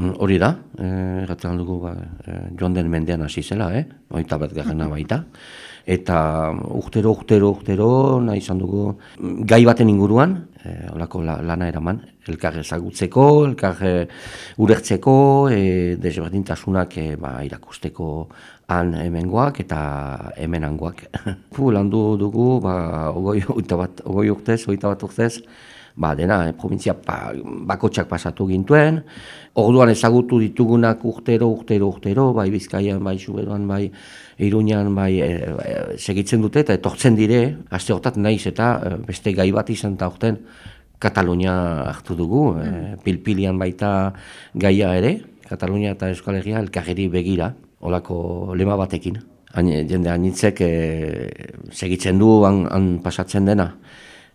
Mm, Hori da, eh, erratzen dugu ba, eh, joan den mendean hasi zela, eh? oita bat garrana baita. Eta urtero, urtero, urtero, nahi izan dugu mm, gai baten inguruan, eh, olako la, lana eraman, elkar ezagutzeko, elkar eh, ulertzeko, eh, desberdintasunak eh, ba, irakusteko han hemengoak eta hemenangoak. Pu, landu dugu, ba, ogoi, bat, ogoi urtez, oita bat urtez, ba, dena, eh, provintzia ba, bakotxak pasatu gintuen, orduan ezagutu ditugunak urtero, urtero, urtero, bai Bizkaian, bai Suberuan, bai Iruñan, bai e, e, segitzen dute eta etortzen dire, aste hortat naiz eta e, beste gai bat izan eta horten Katalunia hartu dugu, e, pilpilian baita gaia ere, Katalunia eta Euskal Herria elkarri begira, olako lema batekin. Hain, jende anitzek segitzen du han, han pasatzen dena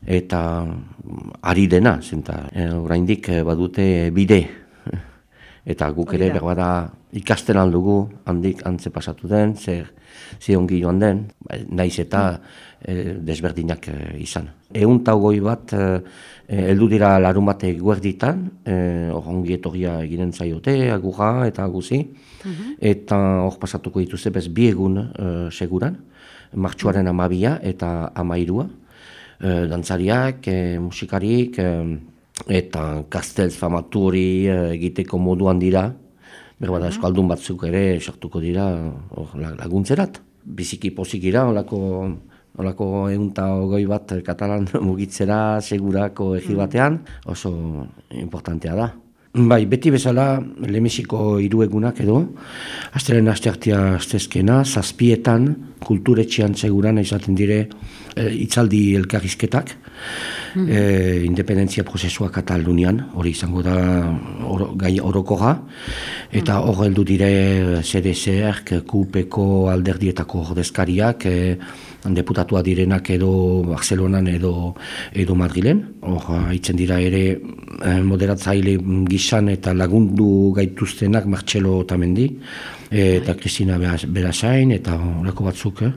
eta mm, ari dena, zenta, e, oraindik e, badute bide. Eta guk ere berbada ikasten aldugu, handik antze pasatu den, zer ze ongi joan den, ba, naiz eta e, desberdinak e, izan. Egun eta hogoi bat, e, e, heldu dira larun bate guerditan, e, hor ongi etorria eginen zaiote, agurra eta aguzi, eta hor pasatuko dituzte bez bi egun e, seguran, martxuaren amabia eta amairua, e, dantzariak, e, musikarik, e, eta kastelz famatu hori egiteko moduan dira, berbada eskaldun batzuk ere sartuko dira la- laguntzerat. Biziki pozikira, olako, olako egun eta ogoi bat katalan mugitzera segurako egi batean, oso importantea da. Bai, beti bezala, lemesiko hiruegunak edo, astelen asteartia astezkena, zazpietan, kulturetxean seguran izaten dire e, itzaldi elkarrizketak, e, independentzia prozesua Katalunian, hori izango da oro, gai orokoga, eta hor heldu dire CDCR, KUPeko alderdietako ordezkariak, e, deputatua direnak edo Barcelonan edo, edo Madrilen. Hor, haitzen dira ere eh, moderatzaile gizan eta lagundu gaituztenak Martxelo Otamendi eh, eta Kristina Beras- Berasain eta horako batzuk. Eh.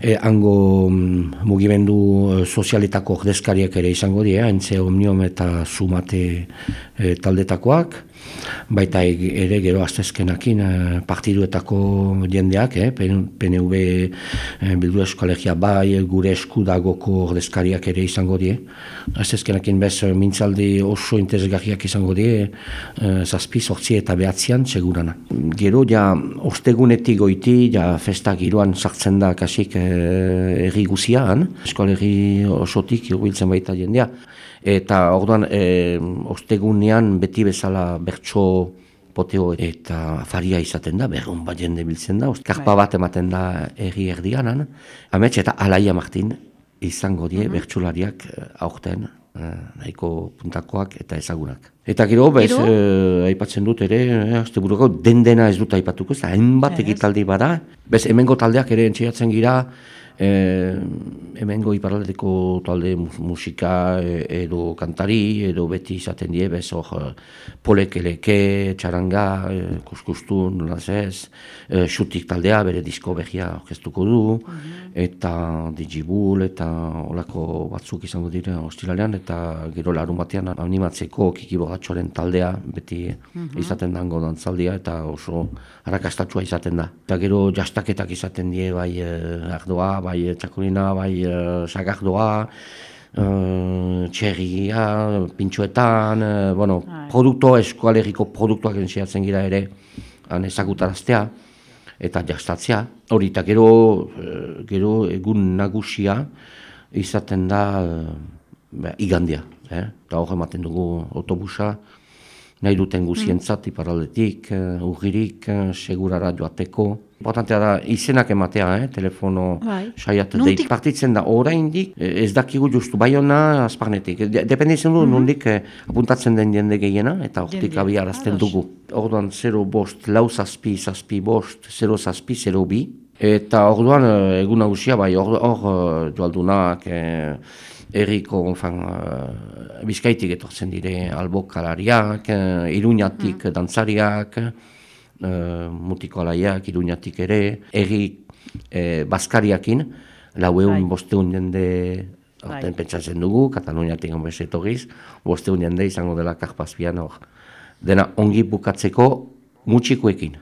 Eh, hango mm, mugimendu eh, sozialetako ordezkariak ere izango dira, entze omnium eta sumate eh, taldetakoak. Baita ere gero astezkenakin eh, partiduetako jendeak, eh, PN- PNV eh, Bildu Eskolegia bai, gure eskudagoko ordezkariak ere izango die. Astezkenakin bez eh, mintzaldi oso interesgarriak izango die, eh, zazpi, sortzi eta behatzean segurana. Gero ja ostegunetik goiti, ja festa giroan sartzen da kasik eh, erri guzian, eskolerri osotik hurbiltzen baita jendea. Eta orduan e, ostegunean beti bezala bertso poteo eta afaria izaten da, berrun bat jende biltzen da, karpa bat ematen da erri erdianan. Amets eta Alaia Martin izango die bertsolariak eh, aurten eh, nahiko puntakoak eta ezagunak. Eta gero, bez, eh, aipatzen dut ere, azte buruko, den dena ez dut aipatuko, ez da, hainbat Ez. ekitaldi bada. Bez, hemengo taldeak ere entxeatzen gira, eh, hemengo iparraldeko talde mu- musika eh, edo kantari, edo beti izaten die, bez, hor, eh, polekeleke, txaranga, eh, kuskustun, nolaz ez, eh, xutik taldea, bere disko behia orkestuko du, eta digibul, eta olako batzuk izango dira ostiralean, eta gero larun batean animatzeko kiki bogatxoaren taldea, beti izaten dango dantzaldia, eta oso arrakastatua izaten da. Eta gero jastaketak izaten die, bai ardoa, bai eh, txakolina, bai eh, sagardoa, eh, txerria, pintxoetan, eh, bueno, Bai. produkto, eskualeriko produktuak entziatzen gira ere, han ezagutaraztea, eta jastatzea. Hori, eta gero, eh, gero egun nagusia izaten da eh, ba, igandia. Eh? Eta hor ematen dugu autobusa, nahi duten guzientzat iparaldetik, uh, urgirik, eh, segurara joateko. Importantea da izenak ematea, eh? telefono Bai. saiatu Nondik- deit. Partitzen da oraindik eh, ez dakigu justu baiona azparnetik. De- Dependitzen du nondik eh, apuntatzen den jende gehiena eta hortik abiarazten Ados. dugu. Orduan 0 bost, lau zazpi, zazpi bost, 0 zazpi, 0 bi. Eta orduan eh, egun nagusia bai, hor, hor eh, joaldunak, eh, erriko, enfin, eh, bizkaitik etortzen dire albokalariak, eh, iruñatik dantzariak, eh, mutiko alaiak, iruñatik ere, erri eh, baskariakin, laueun, Bai. bosteun jende Horten Bai. pentsatzen dugu, Kataluniatik honbez etorriz, bosteun jende izango dela karpazpian hor dena ongi bukatzeko mutxikoekin.